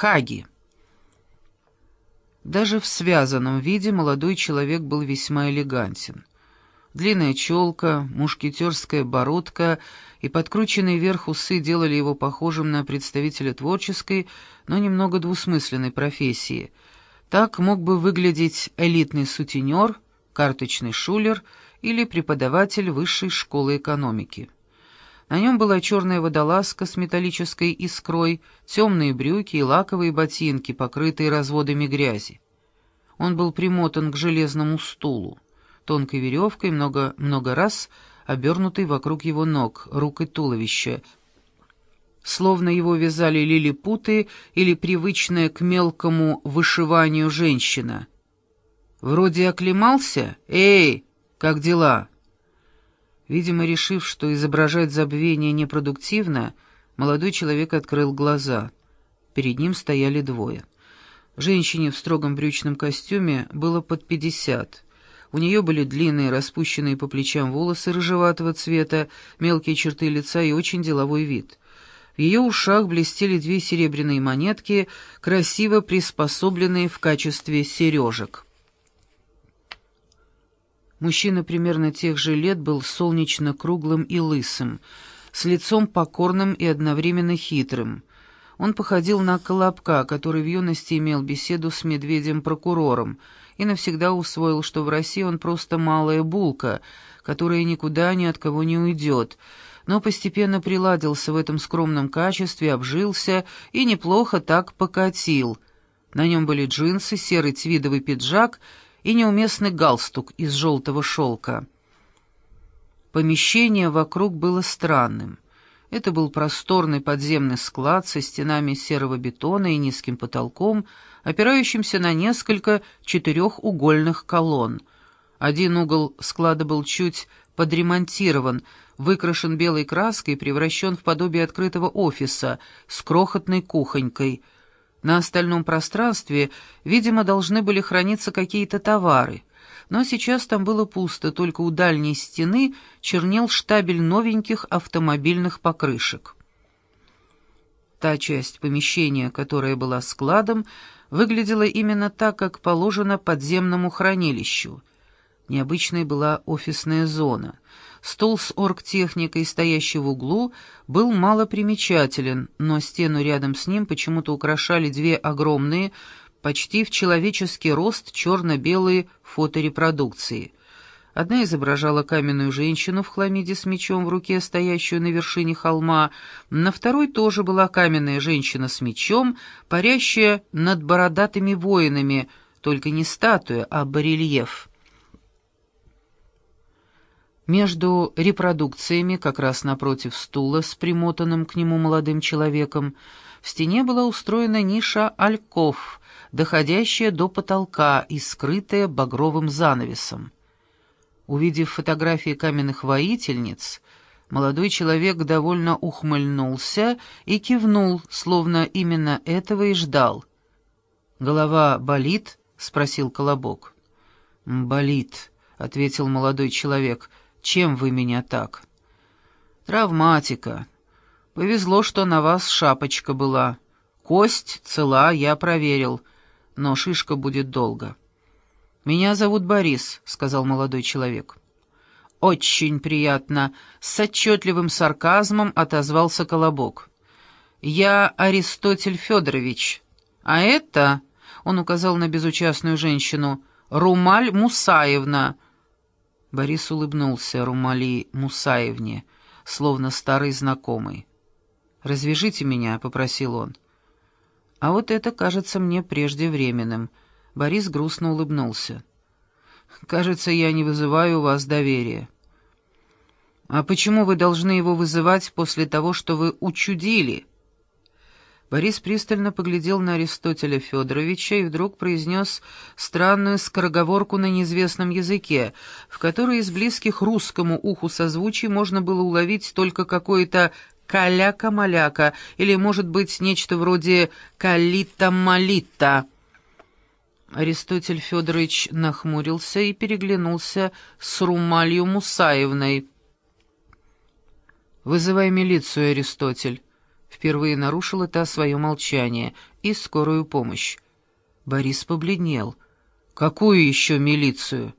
Хаги. Даже в связанном виде молодой человек был весьма элегантен. Длинная челка, мушкетерская бородка и подкрученные вверх усы делали его похожим на представителя творческой, но немного двусмысленной профессии. Так мог бы выглядеть элитный сутенер, карточный шулер или преподаватель высшей школы экономики. На нем была черная водолазка с металлической искрой, темные брюки и лаковые ботинки, покрытые разводами грязи. Он был примотан к железному стулу, тонкой веревкой много-много раз обернутой вокруг его ног, рук и туловища, словно его вязали лилипуты или привычная к мелкому вышиванию женщина. «Вроде оклемался? Эй, как дела?» Видимо, решив, что изображать забвение непродуктивно, молодой человек открыл глаза. Перед ним стояли двое. Женщине в строгом брючном костюме было под пятьдесят. У нее были длинные, распущенные по плечам волосы рыжеватого цвета, мелкие черты лица и очень деловой вид. В ее ушах блестели две серебряные монетки, красиво приспособленные в качестве сережек. Мужчина примерно тех же лет был солнечно круглым и лысым, с лицом покорным и одновременно хитрым. Он походил на Колобка, который в юности имел беседу с медведем-прокурором, и навсегда усвоил, что в России он просто малая булка, которая никуда ни от кого не уйдет, но постепенно приладился в этом скромном качестве, обжился и неплохо так покатил. На нем были джинсы, серый твидовый пиджак — и неуместный галстук из желтого шелка. Помещение вокруг было странным. Это был просторный подземный склад со стенами серого бетона и низким потолком, опирающимся на несколько четырехугольных колонн. Один угол склада был чуть подремонтирован, выкрашен белой краской и превращен в подобие открытого офиса с крохотной кухонькой — на остальном пространстве, видимо, должны были храниться какие-то товары, но сейчас там было пусто, только у дальней стены чернел штабель новеньких автомобильных покрышек. Та часть помещения, которая была складом, выглядела именно так, как положено подземному хранилищу. Необычной была офисная зона — Стол с оргтехникой, стоящий в углу, был малопримечателен, но стену рядом с ним почему-то украшали две огромные, почти в человеческий рост черно-белые фоторепродукции. Одна изображала каменную женщину в хламиде с мечом в руке, стоящую на вершине холма, на второй тоже была каменная женщина с мечом, парящая над бородатыми воинами, только не статуя, а барельеф. Между репродукциями, как раз напротив стула с примотанным к нему молодым человеком, в стене была устроена ниша альков, доходящая до потолка и скрытая багровым занавесом. Увидев фотографии каменных воительниц, молодой человек довольно ухмыльнулся и кивнул, словно именно этого и ждал. «Голова болит?» — спросил Колобок. «Болит», — ответил молодой человек, — чем вы меня так?» «Травматика. Повезло, что на вас шапочка была. Кость цела, я проверил, но шишка будет долго». «Меня зовут Борис», — сказал молодой человек. «Очень приятно», — с отчетливым сарказмом отозвался Колобок. «Я Аристотель Федорович, а это...» — он указал на безучастную женщину. «Румаль Мусаевна, Борис улыбнулся Румали Мусаевне, словно старый знакомый. «Развяжите меня», — попросил он. «А вот это кажется мне преждевременным». Борис грустно улыбнулся. «Кажется, я не вызываю у вас доверия». «А почему вы должны его вызывать после того, что вы учудили?» Борис пристально поглядел на Аристотеля Федоровича и вдруг произнес странную скороговорку на неизвестном языке, в которой из близких русскому уху созвучий можно было уловить только какое-то «каляка-маляка» или, может быть, нечто вроде «калита-малита». Аристотель Федорович нахмурился и переглянулся с Румалью Мусаевной. «Вызывай милицию, Аристотель». — Впервые нарушила та свое молчание и скорую помощь. Борис побледнел. «Какую еще милицию?»